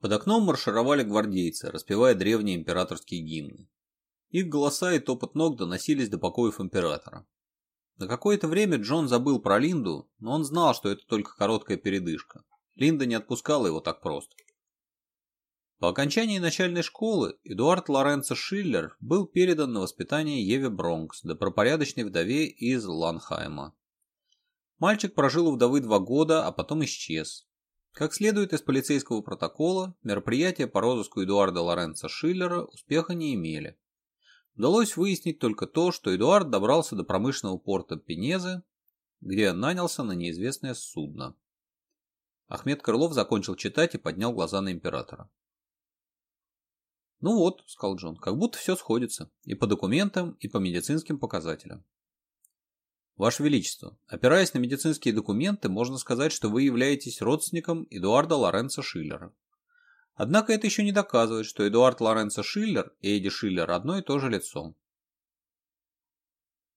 Под окном маршировали гвардейцы, распевая древние императорские гимны. Их голоса и топот ног доносились до покоев императора. На какое-то время Джон забыл про Линду, но он знал, что это только короткая передышка. Линда не отпускала его так просто. По окончании начальной школы Эдуард Лоренцо Шиллер был передан на воспитание Еве Бронкс, добропорядочной вдове из Ланхайма. Мальчик прожил у вдовы два года, а потом исчез, как следует из полицейского протокола, мероприятия по розыску Эдуарда Лоренца Шиллера успеха не имели. Удалось выяснить только то, что Эдуард добрался до промышленного порта Пенезе, где нанялся на неизвестное судно. Ахмед Крылов закончил читать и поднял глаза на императора. «Ну вот», — сказал Джон, — «как будто все сходится. И по документам, и по медицинским показателям. Ваше Величество, опираясь на медицинские документы, можно сказать, что вы являетесь родственником Эдуарда Лоренцо Шиллера. Однако это еще не доказывает, что Эдуард Лоренцо Шиллер и Эдди Шиллер одно и то же лицо.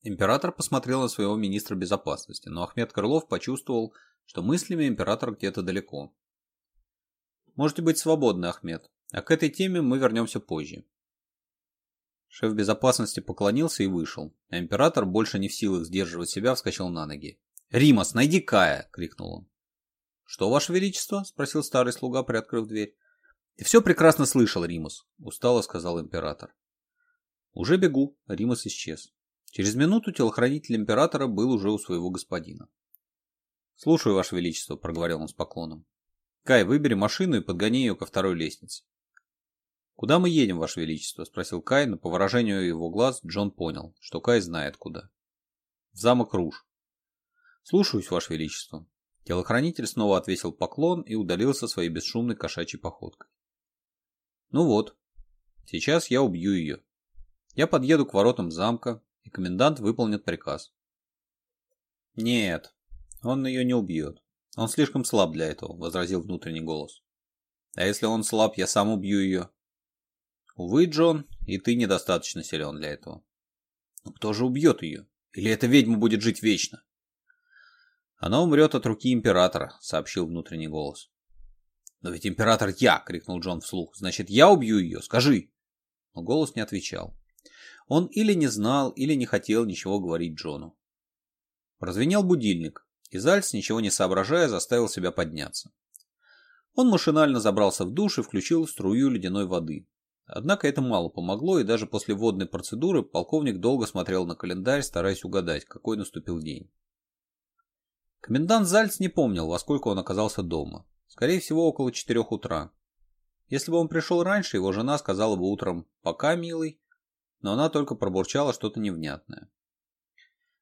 Император посмотрел на своего министра безопасности, но Ахмед Крылов почувствовал, что мыслями император где-то далеко. «Можете быть свободны, Ахмед, а к этой теме мы вернемся позже. Шеф безопасности поклонился и вышел, а император, больше не в силах сдерживать себя, вскочил на ноги. «Римас, найди Кая!» — крикнул он. «Что, Ваше Величество?» — спросил старый слуга, приоткрыв дверь. «Ты все прекрасно слышал, Римус», — устало сказал император. «Уже бегу», — Римус исчез. Через минуту телохранитель императора был уже у своего господина. «Слушаю, Ваше Величество», — проговорил он с поклоном. «Кай, выбери машину и подгони ее ко второй лестнице». «Куда мы едем, Ваше Величество?» – спросил Кай, но по выражению его глаз Джон понял, что Кай знает куда. «В замок Руж». «Слушаюсь, Ваше Величество». Телохранитель снова отвесил поклон и удалился своей бесшумной кошачьей походкой. «Ну вот, сейчас я убью ее. Я подъеду к воротам замка, и комендант выполнит приказ». «Нет, он ее не убьет. Он слишком слаб для этого», – возразил внутренний голос. «А если он слаб, я сам убью ее», Увы, Джон, и ты недостаточно силен для этого. Но кто же убьет ее? Или эта ведьма будет жить вечно? Она умрет от руки императора, сообщил внутренний голос. Но ведь император я, крикнул Джон вслух. Значит, я убью ее, скажи. Но голос не отвечал. Он или не знал, или не хотел ничего говорить Джону. Прозвенел будильник, и Зальц, ничего не соображая, заставил себя подняться. Он машинально забрался в душ и включил струю ледяной воды, Однако это мало помогло, и даже после водной процедуры полковник долго смотрел на календарь, стараясь угадать, какой наступил день. Комендант Зальц не помнил, во сколько он оказался дома. Скорее всего, около четырех утра. Если бы он пришел раньше, его жена сказала бы утром «пока, милый», но она только пробурчала что-то невнятное.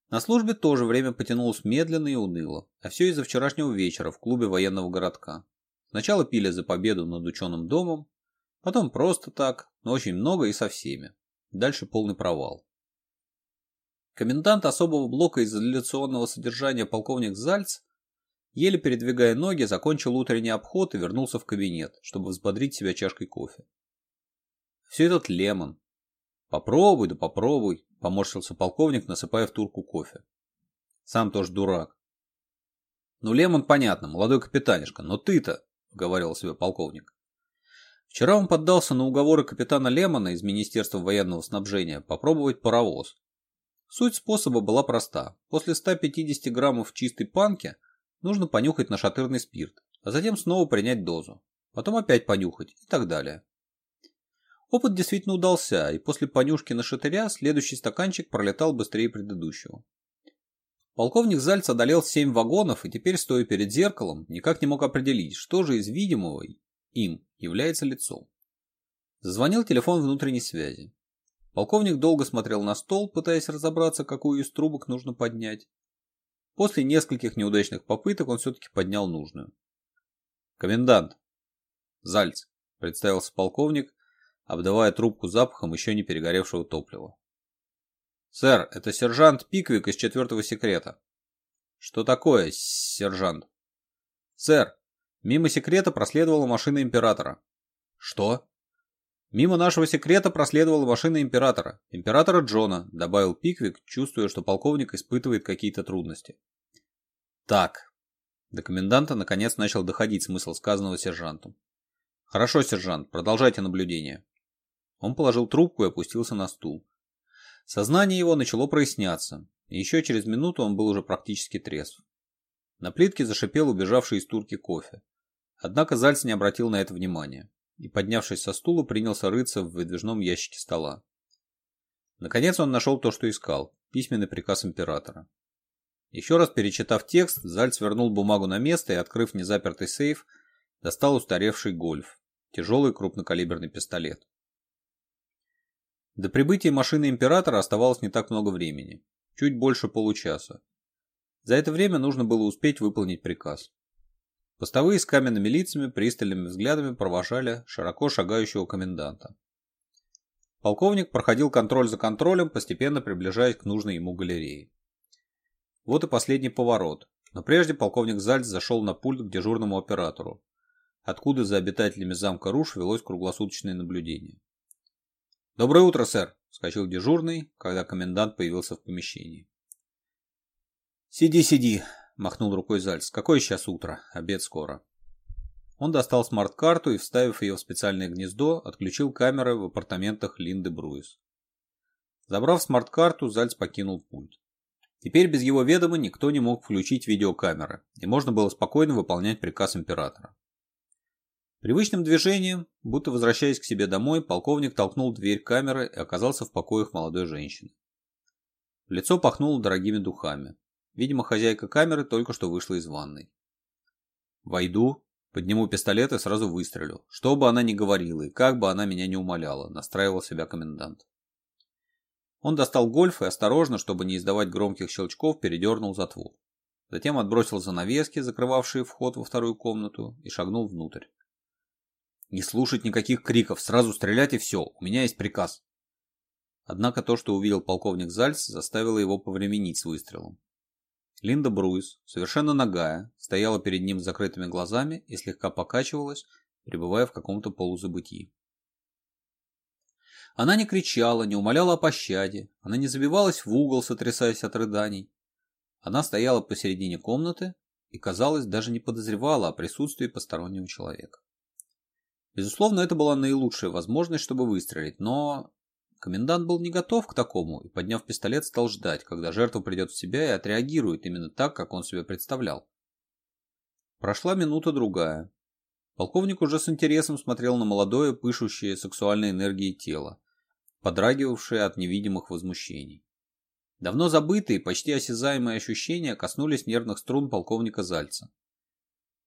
На службе тоже время потянулось медленно и уныло, а все из-за вчерашнего вечера в клубе военного городка. Сначала пили за победу над ученым домом, Потом просто так, но очень много и со всеми. Дальше полный провал. Комендант особого блока изоляционного содержания полковник Зальц, еле передвигая ноги, закончил утренний обход и вернулся в кабинет, чтобы взбодрить себя чашкой кофе. Все этот лемон. Попробуй, да попробуй, поморщился полковник, насыпая в турку кофе. Сам тоже дурак. Ну, лемон понятно, молодой капитанешка. но ты-то, говорил себе полковник. Вчера он поддался на уговоры капитана Лемона из Министерства военного снабжения попробовать паровоз. Суть способа была проста. После 150 граммов чистой панки нужно понюхать нашатырный спирт, а затем снова принять дозу. Потом опять понюхать и так далее. Опыт действительно удался, и после понюшки на шатыря следующий стаканчик пролетал быстрее предыдущего. Полковник Зальц одолел 7 вагонов и теперь, стоя перед зеркалом, никак не мог определить, что же из видимого им является лицо. Зазвонил телефон внутренней связи. Полковник долго смотрел на стол, пытаясь разобраться, какую из трубок нужно поднять. После нескольких неудачных попыток он все-таки поднял нужную. «Комендант!» «Зальц», — представился полковник, обдавая трубку запахом еще не перегоревшего топлива. «Сэр, это сержант Пиквик из четвертого секрета». «Что такое, сержант?» «Сэр, Мимо секрета проследовала машина императора. Что? Мимо нашего секрета проследовала машина императора. Императора Джона, добавил Пиквик, чувствуя, что полковник испытывает какие-то трудности. Так. До коменданта наконец начал доходить смысл сказанного сержантом. Хорошо, сержант, продолжайте наблюдение. Он положил трубку и опустился на стул. Сознание его начало проясняться, и еще через минуту он был уже практически трезв. На плитке зашипел убежавший из турки кофе. Однако Зальц не обратил на это внимания и, поднявшись со стула, принялся рыться в выдвижном ящике стола. Наконец он нашел то, что искал – письменный приказ императора. Еще раз перечитав текст, Зальц вернул бумагу на место и, открыв незапертый сейф, достал устаревший гольф – тяжелый крупнокалиберный пистолет. До прибытия машины императора оставалось не так много времени – чуть больше получаса. За это время нужно было успеть выполнить приказ. Постовые с каменными лицами пристальными взглядами провожали широко шагающего коменданта. Полковник проходил контроль за контролем, постепенно приближаясь к нужной ему галерее. Вот и последний поворот, но прежде полковник Зальц зашел на пульт к дежурному оператору, откуда за обитателями замка Руш велось круглосуточное наблюдение. «Доброе утро, сэр!» – вскочил дежурный, когда комендант появился в помещении. «Сиди, сиди!» махнул рукой Зальц. Какое сейчас утро? Обед скоро. Он достал смарт-карту и, вставив ее в специальное гнездо, отключил камеры в апартаментах Линды Бруис. Забрав смарт-карту, Зальц покинул пульт. Теперь без его ведома никто не мог включить видеокамеры, и можно было спокойно выполнять приказ императора. Привычным движением, будто возвращаясь к себе домой, полковник толкнул дверь камеры и оказался в покоях молодой женщины. Лицо пахнуло дорогими духами. Видимо, хозяйка камеры только что вышла из ванной. «Войду, подниму пистолет и сразу выстрелю. Что бы она ни говорила и как бы она меня не умоляла», — настраивал себя комендант. Он достал гольф и осторожно, чтобы не издавать громких щелчков, передернул затвор. Затем отбросил занавески, закрывавшие вход во вторую комнату, и шагнул внутрь. «Не слушать никаких криков, сразу стрелять и все, у меня есть приказ». Однако то, что увидел полковник Зальц, заставило его повременить с выстрелом. Линда Бруйс, совершенно нагая, стояла перед ним с закрытыми глазами и слегка покачивалась, пребывая в каком-то полузабытии. Она не кричала, не умоляла о пощаде, она не забивалась в угол, сотрясаясь от рыданий. Она стояла посередине комнаты и, казалось, даже не подозревала о присутствии постороннего человека. Безусловно, это была наилучшая возможность, чтобы выстрелить, но Комендант был не готов к такому и, подняв пистолет, стал ждать, когда жертва придет в себя и отреагирует именно так, как он себе представлял. Прошла минута-другая. Полковник уже с интересом смотрел на молодое, пышущее сексуальной энергией тело, подрагивавшее от невидимых возмущений. Давно забытые, почти осязаемые ощущения коснулись нервных струн полковника Зальца.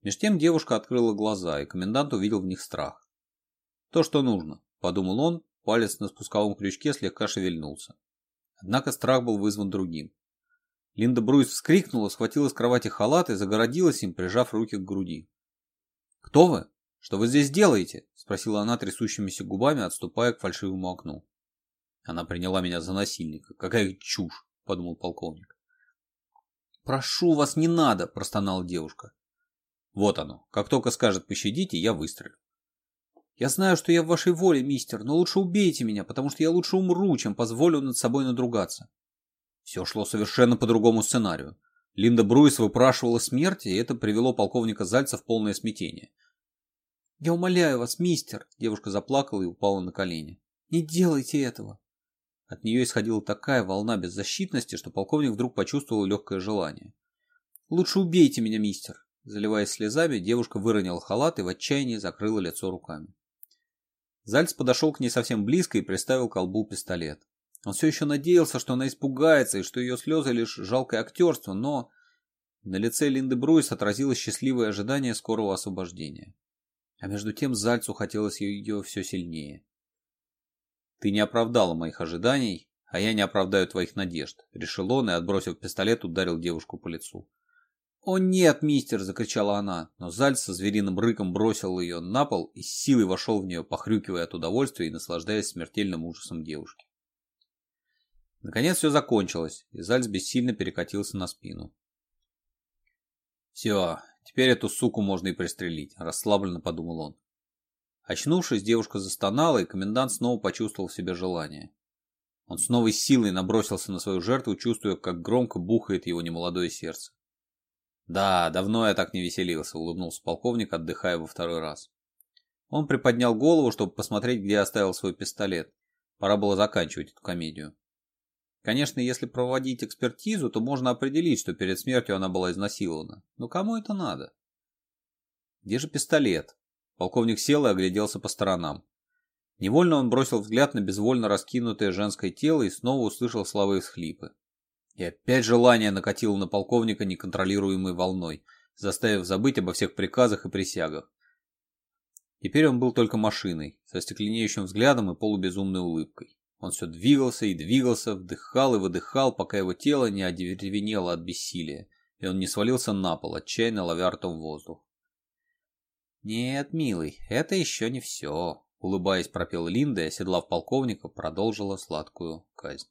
Меж тем девушка открыла глаза, и комендант увидел в них страх. «То, что нужно», — подумал он, Палец на спусковом крючке слегка шевельнулся. Однако страх был вызван другим. Линда Бруйс вскрикнула, схватила с кровати халат и загородилась им, прижав руки к груди. «Кто вы? Что вы здесь делаете?» – спросила она трясущимися губами, отступая к фальшивому окну. Она приняла меня за насильника. «Какая чушь!» – подумал полковник. «Прошу вас, не надо!» – простонала девушка. «Вот оно. Как только скажет «пощадите», я выстрелю». Я знаю, что я в вашей воле, мистер, но лучше убейте меня, потому что я лучше умру, чем позволю над собой надругаться. Все шло совершенно по другому сценарию. Линда Бруис выпрашивала смерти, и это привело полковника Зальца в полное смятение. «Я умоляю вас, мистер!» Девушка заплакала и упала на колени. «Не делайте этого!» От нее исходила такая волна беззащитности, что полковник вдруг почувствовал легкое желание. «Лучше убейте меня, мистер!» Заливаясь слезами, девушка выронила халат и в отчаянии закрыла лицо руками. Зальц подошел к ней совсем близко и приставил к колбу пистолет. Он все еще надеялся, что она испугается и что ее слезы лишь жалкое актерство, но на лице Линды Бруйс отразилось счастливое ожидание скорого освобождения. А между тем Зальцу хотелось ее все сильнее. «Ты не оправдала моих ожиданий, а я не оправдаю твоих надежд», — решил он и, отбросив пистолет, ударил девушку по лицу. «О нет, мистер!» – закричала она, но Зальц со звериным рыком бросил ее на пол и с силой вошел в нее, похрюкивая от удовольствия и наслаждаясь смертельным ужасом девушки. Наконец все закончилось, и Зальц бессильно перекатился на спину. «Все, теперь эту суку можно и пристрелить», – расслабленно подумал он. Очнувшись, девушка застонала, и комендант снова почувствовал в себе желание. Он с новой силой набросился на свою жертву, чувствуя, как громко бухает его немолодое сердце. Да, давно я так не веселился, улыбнулся полковник, отдыхая во второй раз. Он приподнял голову, чтобы посмотреть, где оставил свой пистолет. Пора было заканчивать эту комедию. Конечно, если проводить экспертизу, то можно определить, что перед смертью она была изнасилована. Но кому это надо? Где же пистолет? Полковник сел и огляделся по сторонам. Невольно он бросил взгляд на безвольно раскинутое женское тело и снова услышал слова из хлипы. И опять желание накатило на полковника неконтролируемой волной, заставив забыть обо всех приказах и присягах. Теперь он был только машиной, со стекленеющим взглядом и полубезумной улыбкой. Он все двигался и двигался, вдыхал и выдыхал, пока его тело не одеревенело от бессилия, и он не свалился на пол, отчаянно ловя ртом воздух. «Нет, милый, это еще не все», — улыбаясь, пропел Линда и, оседлав полковника, продолжила сладкую казнь.